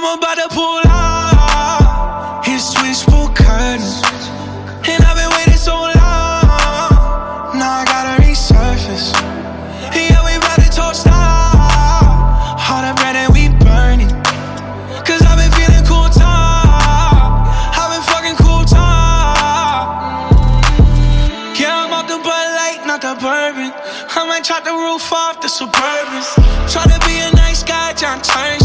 I'm about to pull out. His switchboard curtains. And I've been waiting so long. Now I gotta resurface. Yeah, we about to toast out. All the bread and we burning. Cause I've been feeling cool top. I've been fucking cool top. Yeah, I'm off the Bud Light, not the bourbon. I might chop the roof off the Suburbans. Try to be a nice guy, John Turgeon.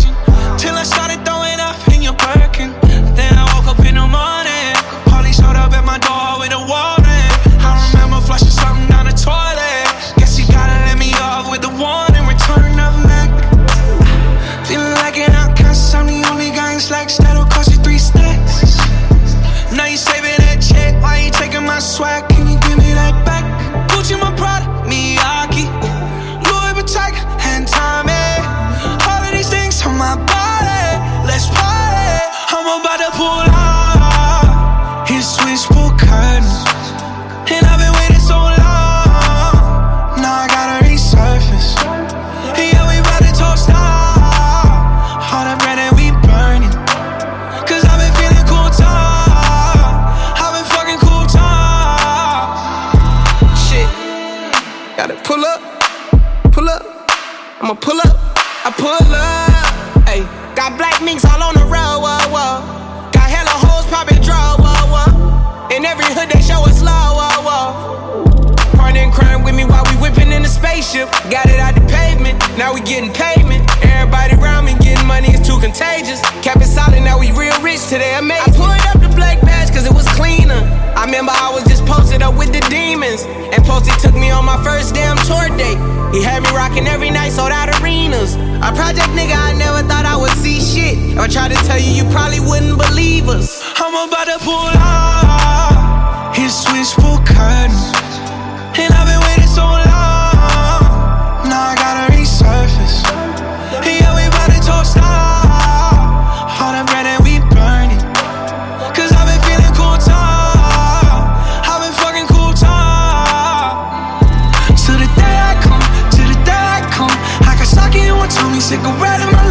Gotta pull up, pull up. I'ma pull up, I pull up. Ayy, got black minks all on the road, whoa, whoa. Got hella hoes poppin' draw, whoa, whoa. In every hood they show us love, whoa, whoa. Partner crime with me while we whipping in the spaceship. Got it out the pavement, now we getting payment. Everybody around me getting money, it's too contagious. Kept it solid, now we real rich today, amazing. I pulled up cause it was cleaner. I remember I was just posted up with the demons. And Posty took me on my first damn tour date. He had me rocking every night, sold out arenas. A project nigga, I never thought I would see shit. If I tried to tell you, you probably wouldn't believe us. I'm about to pull out. cigarette in my